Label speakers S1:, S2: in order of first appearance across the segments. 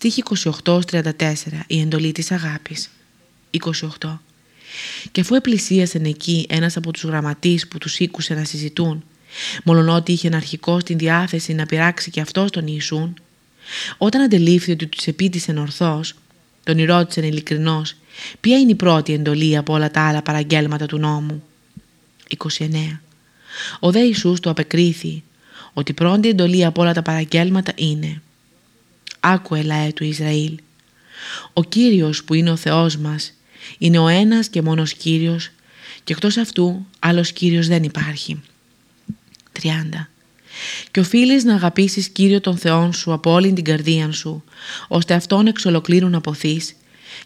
S1: Στίχη 28-34 Η εντολή της αγάπης. 28 Και αφού επλησίασαν εκεί ένας από τους γραμματείς που τους ήκουσε να συζητούν μόλον ότι είχε αρχικό στην διάθεση να πειράξει και αυτός τον Ιησούν όταν αντελήφθη ότι τους επίτησεν ορθώς τον ρώτησαν ειλικρινώς ποια είναι η πρώτη εντολή από όλα τα άλλα παραγγέλματα του νόμου; 29 Ο δε Ιησούς του απεκρίθη ότι η πρώτη εντολή από όλα τα παραγγέλματα είναι Άκουε λαέ του Ισραήλ. Ο Κύριος που είναι ο Θεός μας είναι ο ένας και μόνος Κύριος και εκτός αυτού άλλος Κύριος δεν υπάρχει. 30. Και οφείλεις να αγαπήσεις Κύριο τον Θεόν σου από όλη την καρδία σου, ώστε Αυτόν εξ ολοκλήρου να ποθείς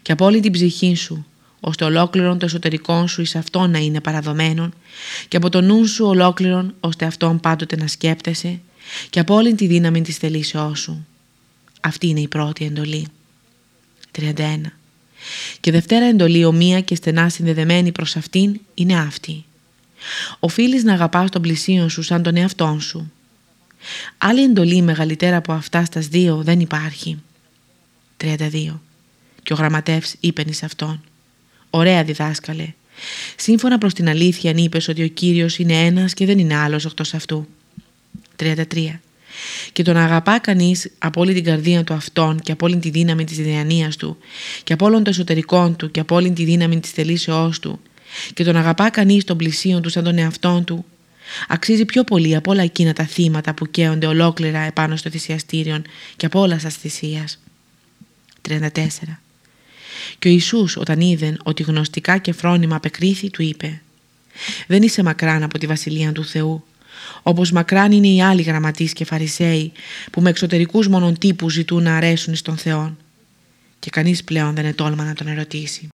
S1: και από όλη την ψυχή σου, ώστε ολόκληρον το εσωτερικό σου εις Αυτόν να είναι παραδομένον και από το νου σου ολόκληρον ώστε Αυτόν πάντοτε να σκέπτεσαι και από όλη τη δύναμη της θελήσεώς σου. Αυτή είναι η πρώτη εντολή. 31. Και δευτέρα εντολή ομοία και στενά συνδεδεμένη προς αυτήν είναι αυτή. Οφείλεις να αγαπάς τον πλησίον σου σαν τον εαυτόν σου. Άλλη εντολή μεγαλύτερα από αυτά στας δύο δεν υπάρχει. 32. Και ο γραμματεύς είπε εις αυτόν. Ωραία διδάσκαλε. Σύμφωνα προς την αλήθεια αν είπες ότι ο Κύριος είναι ένας και δεν είναι άλλος εκτός αυτού. 33 και τον αγαπά κανείς από όλη την καρδία του αυτόν και από όλη τη δύναμη της διανοίας του και από όλον το εσωτερικό του και από όλη τη δύναμη της θελήσεώς του και τον αγαπά κανείς τον πλησίον του σαν τον εαυτόν του αξίζει πιο πολύ από όλα εκείνα τα θύματα που καίονται ολόκληρα επάνω στο θυσιαστήριο και από όλα σας θυσίας. 34. Και ο Ιησούς όταν είδε ότι γνωστικά και φρόνημα απεκρίθη του είπε «Δεν είσαι μακράν από τη Βασιλεία του Θεού όπως μακράν είναι οι άλλοι γραμματείς και φαρισαίοι που με εξωτερικούς μονοτύπους ζητούν να αρέσουν στον Θεό και κανείς πλέον δεν ετόλμα να τον ερωτήσει.